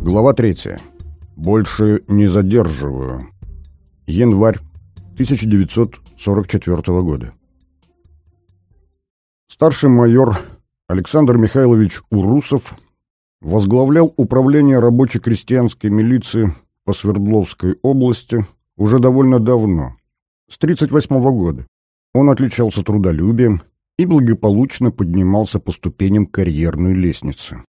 Глава 3. Больше не задерживаю. Январь 1944 года. Старший майор Александр Михайлович Урусов возглавлял управление рабоче-крестьянской милиции по Свердловской области уже довольно давно, с 1938 года. Он отличался трудолюбием и благополучно поднимался по ступеням карьерной лестницы.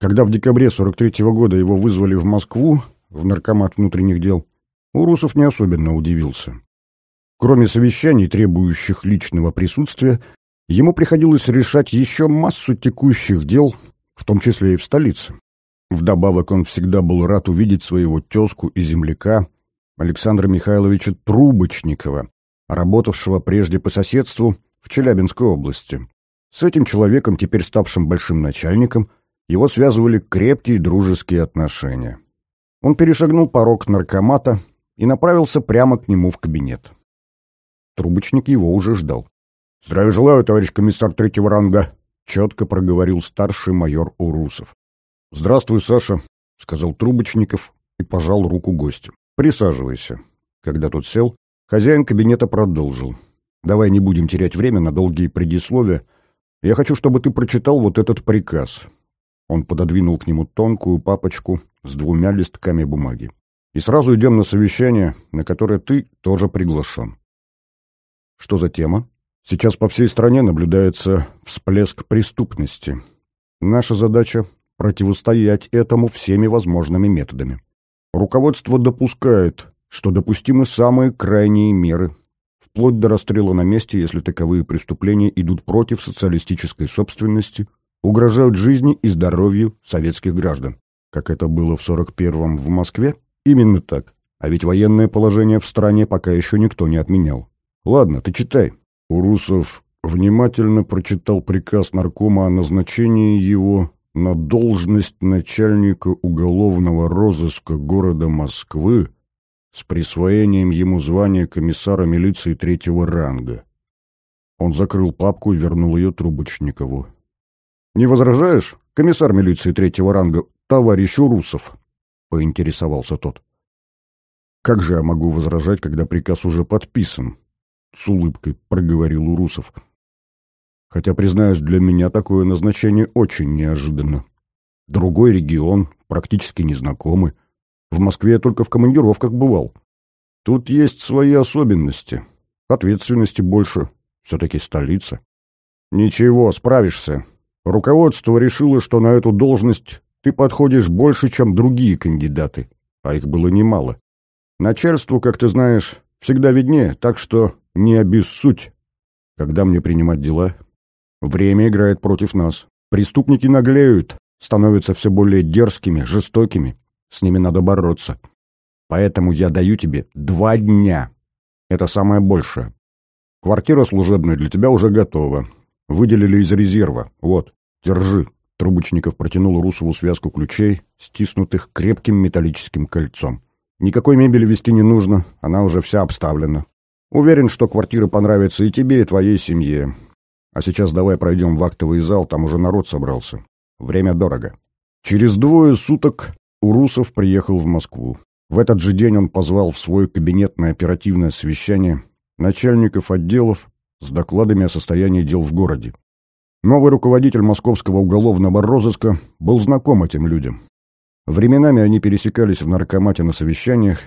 Когда в декабре 43 -го года его вызвали в Москву, в Наркомат внутренних дел, Урусов не особенно удивился. Кроме совещаний, требующих личного присутствия, ему приходилось решать еще массу текущих дел, в том числе и в столице. Вдобавок он всегда был рад увидеть своего тезку и земляка Александра Михайловича Трубочникова, работавшего прежде по соседству в Челябинской области. С этим человеком, теперь ставшим большим начальником, его связывали крепкие дружеские отношения. Он перешагнул порог наркомата и направился прямо к нему в кабинет. Трубочник его уже ждал. — Здравия желаю, товарищ комиссар третьего ранга, — четко проговорил старший майор Урусов. — Здравствуй, Саша, — сказал Трубочников и пожал руку гостю. — Присаживайся. Когда тот сел, хозяин кабинета продолжил. — Давай не будем терять время на долгие предисловия. Я хочу, чтобы ты прочитал вот этот приказ. Он пододвинул к нему тонкую папочку с двумя листками бумаги. «И сразу идем на совещание, на которое ты тоже приглашен». «Что за тема?» «Сейчас по всей стране наблюдается всплеск преступности. Наша задача — противостоять этому всеми возможными методами. Руководство допускает, что допустимы самые крайние меры, вплоть до расстрела на месте, если таковые преступления идут против социалистической собственности — угрожают жизни и здоровью советских граждан. Как это было в 41-м в Москве? Именно так. А ведь военное положение в стране пока еще никто не отменял. Ладно, ты читай. Урусов внимательно прочитал приказ наркома о назначении его на должность начальника уголовного розыска города Москвы с присвоением ему звания комиссара милиции третьего ранга. Он закрыл папку и вернул ее Трубочникову. «Не возражаешь, комиссар милиции третьего ранга, товарищ Урусов?» — поинтересовался тот. «Как же я могу возражать, когда приказ уже подписан?» — с улыбкой проговорил Урусов. «Хотя, признаюсь, для меня такое назначение очень неожиданно. Другой регион, практически незнакомый. В Москве я только в командировках бывал. Тут есть свои особенности. Ответственности больше. Все-таки столица. Ничего, справишься. Руководство решило, что на эту должность ты подходишь больше, чем другие кандидаты, а их было немало. Начальству, как ты знаешь, всегда виднее, так что не обессудь. Когда мне принимать дела? Время играет против нас. Преступники наглеют, становятся все более дерзкими, жестокими. С ними надо бороться. Поэтому я даю тебе два дня. Это самое большее. Квартира служебная для тебя уже готова. Выделили из резерва. Вот, держи. Трубочников протянул Русову связку ключей, стиснутых крепким металлическим кольцом. Никакой мебели вести не нужно, она уже вся обставлена. Уверен, что квартира понравится и тебе, и твоей семье. А сейчас давай пройдем в актовый зал, там уже народ собрался. Время дорого. Через двое суток Урусов приехал в Москву. В этот же день он позвал в свой кабинет на оперативное совещание начальников отделов, с докладами о состоянии дел в городе. Новый руководитель московского уголовного розыска был знаком этим людям. Временами они пересекались в наркомате на совещаниях,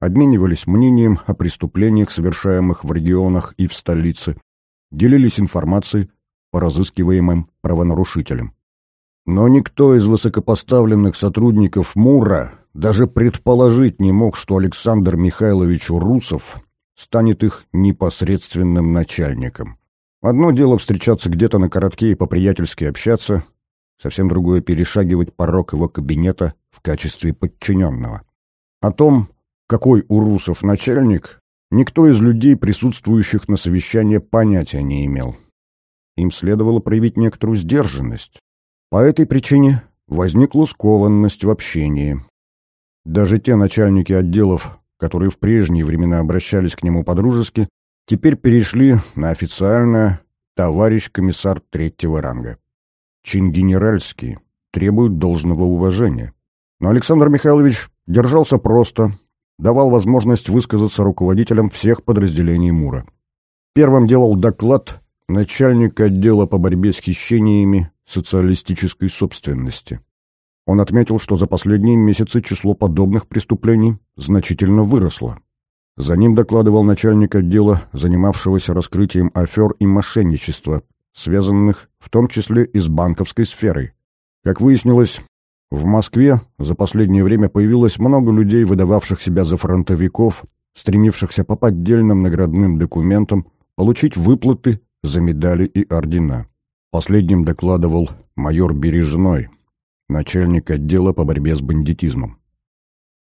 обменивались мнением о преступлениях, совершаемых в регионах и в столице, делились информацией по разыскиваемым правонарушителям. Но никто из высокопоставленных сотрудников МУРа даже предположить не мог, что Александр Михайлович Урусов станет их непосредственным начальником. Одно дело встречаться где-то на коротке и по-приятельски общаться, совсем другое — перешагивать порог его кабинета в качестве подчиненного. О том, какой у русов начальник, никто из людей, присутствующих на совещании, понятия не имел. Им следовало проявить некоторую сдержанность. По этой причине возникла скованность в общении. Даже те начальники отделов, которые в прежние времена обращались к нему по-дружески, теперь перешли на официальное «товарищ комиссар третьего ранга». Чин генеральский требует должного уважения. Но Александр Михайлович держался просто, давал возможность высказаться руководителям всех подразделений МУРа. Первым делал доклад начальник отдела по борьбе с хищениями социалистической собственности. Он отметил, что за последние месяцы число подобных преступлений значительно выросло. За ним докладывал начальник отдела, занимавшегося раскрытием афер и мошенничества, связанных в том числе и с банковской сферой. Как выяснилось, в Москве за последнее время появилось много людей, выдававших себя за фронтовиков, стремившихся по поддельным наградным документам получить выплаты за медали и ордена. Последним докладывал майор Бережной, начальник отдела по борьбе с бандитизмом.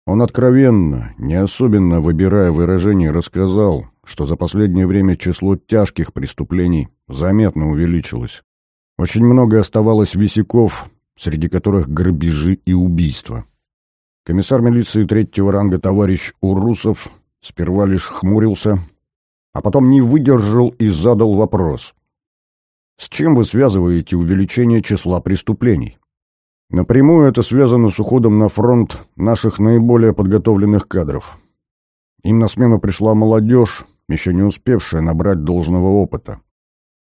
Он откровенно, не особенно выбирая выражения, рассказал, что за последнее время число тяжких преступлений заметно увеличилось. Очень много оставалось висяков, среди которых грабежи и убийства. Комиссар милиции третьего ранга товарищ Урусов сперва лишь хмурился, а потом не выдержал и задал вопрос. С чем вы связываете увеличение числа преступлений? Напрямую это связано с уходом на фронт наших наиболее подготовленных кадров. Им на смену пришла молодежь, еще не успевшая набрать должного опыта.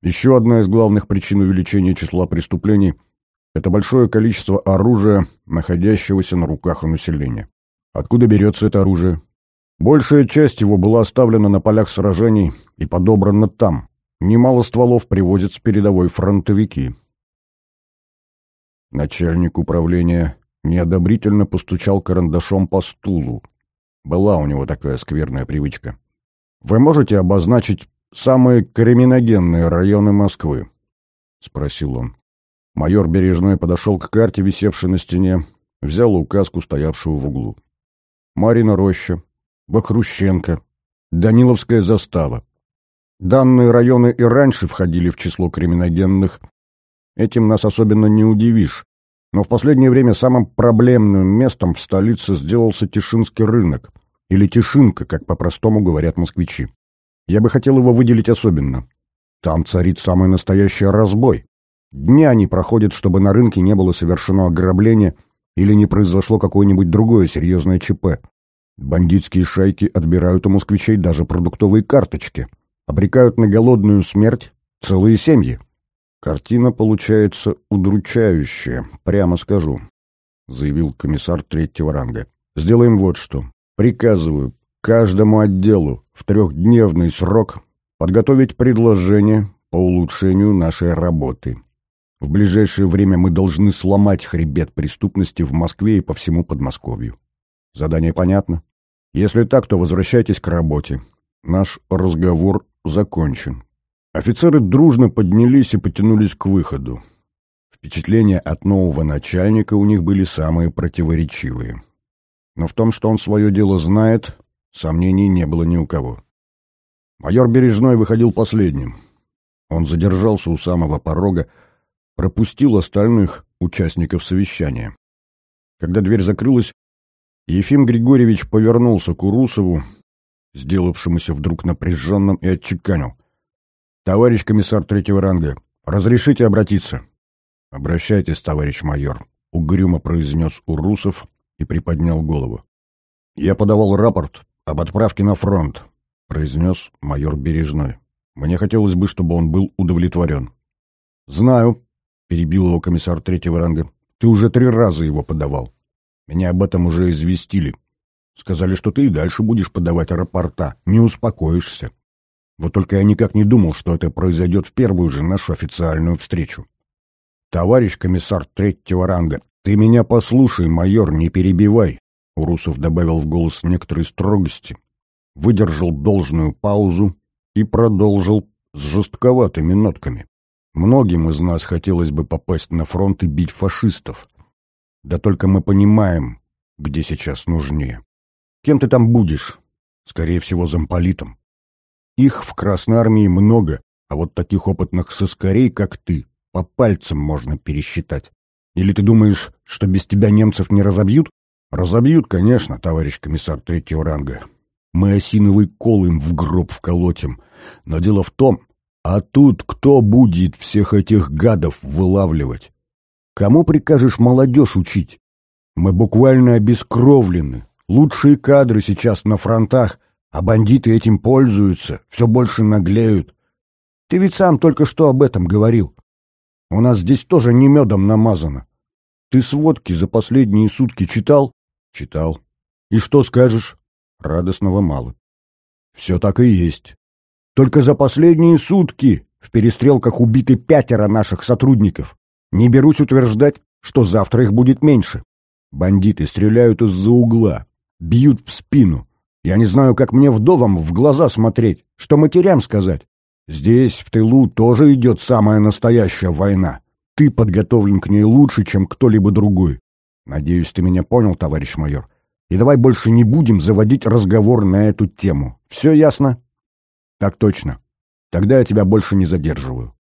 Еще одна из главных причин увеличения числа преступлений – это большое количество оружия, находящегося на руках у населения. Откуда берется это оружие? Большая часть его была оставлена на полях сражений и подобрана там. Немало стволов привозят с передовой фронтовики. Начальник управления неодобрительно постучал карандашом по стулу. Была у него такая скверная привычка. «Вы можете обозначить самые криминогенные районы Москвы?» — спросил он. Майор Бережной подошел к карте, висевшей на стене, взял указку, стоявшую в углу. Марина Роща, Бахрущенко, Даниловская застава. Данные районы и раньше входили в число криминогенных, Этим нас особенно не удивишь. Но в последнее время самым проблемным местом в столице сделался Тишинский рынок. Или Тишинка, как по-простому говорят москвичи. Я бы хотел его выделить особенно. Там царит самый настоящий разбой. Дня не проходят, чтобы на рынке не было совершено ограбление или не произошло какое-нибудь другое серьезное ЧП. Бандитские шайки отбирают у москвичей даже продуктовые карточки. Обрекают на голодную смерть целые семьи. «Картина получается удручающая, прямо скажу», — заявил комиссар третьего ранга. «Сделаем вот что. Приказываю каждому отделу в трехдневный срок подготовить предложение по улучшению нашей работы. В ближайшее время мы должны сломать хребет преступности в Москве и по всему Подмосковью. Задание понятно? Если так, то возвращайтесь к работе. Наш разговор закончен. Офицеры дружно поднялись и потянулись к выходу. Впечатления от нового начальника у них были самые противоречивые. Но в том, что он свое дело знает, сомнений не было ни у кого. Майор Бережной выходил последним. Он задержался у самого порога, пропустил остальных участников совещания. Когда дверь закрылась, Ефим Григорьевич повернулся к Урусову, сделавшемуся вдруг напряженным, и отчеканил — «Товарищ комиссар третьего ранга, разрешите обратиться?» «Обращайтесь, товарищ майор», — угрюмо произнес Урусов и приподнял голову. «Я подавал рапорт об отправке на фронт», — произнес майор Бережной. «Мне хотелось бы, чтобы он был удовлетворен». «Знаю», — перебил его комиссар третьего ранга. «Ты уже три раза его подавал. Меня об этом уже известили. Сказали, что ты и дальше будешь подавать рапорта, не успокоишься. Вот только я никак не думал, что это произойдет в первую же нашу официальную встречу. «Товарищ комиссар третьего ранга, ты меня послушай, майор, не перебивай!» Урусов добавил в голос некоторой строгости, выдержал должную паузу и продолжил с жестковатыми нотками. «Многим из нас хотелось бы попасть на фронт и бить фашистов. Да только мы понимаем, где сейчас нужнее. Кем ты там будешь? Скорее всего, замполитом. Их в Красной Армии много, а вот таких опытных соскорей, как ты, по пальцам можно пересчитать. Или ты думаешь, что без тебя немцев не разобьют? Разобьют, конечно, товарищ комиссар третьего ранга. Мы осиновый кол им в гроб вколотим. Но дело в том, а тут кто будет всех этих гадов вылавливать? Кому прикажешь молодежь учить? Мы буквально обескровлены. Лучшие кадры сейчас на фронтах, а бандиты этим пользуются, все больше наглеют. Ты ведь сам только что об этом говорил. У нас здесь тоже не медом намазано. Ты сводки за последние сутки читал? Читал. И что скажешь? Радостного мало. Все так и есть. Только за последние сутки в перестрелках убиты пятеро наших сотрудников. Не берусь утверждать, что завтра их будет меньше. Бандиты стреляют из-за угла, бьют в спину. Я не знаю, как мне вдовам в глаза смотреть, что матерям сказать. Здесь, в тылу, тоже идет самая настоящая война. Ты подготовлен к ней лучше, чем кто-либо другой. Надеюсь, ты меня понял, товарищ майор. И давай больше не будем заводить разговор на эту тему. Все ясно? Так точно. Тогда я тебя больше не задерживаю.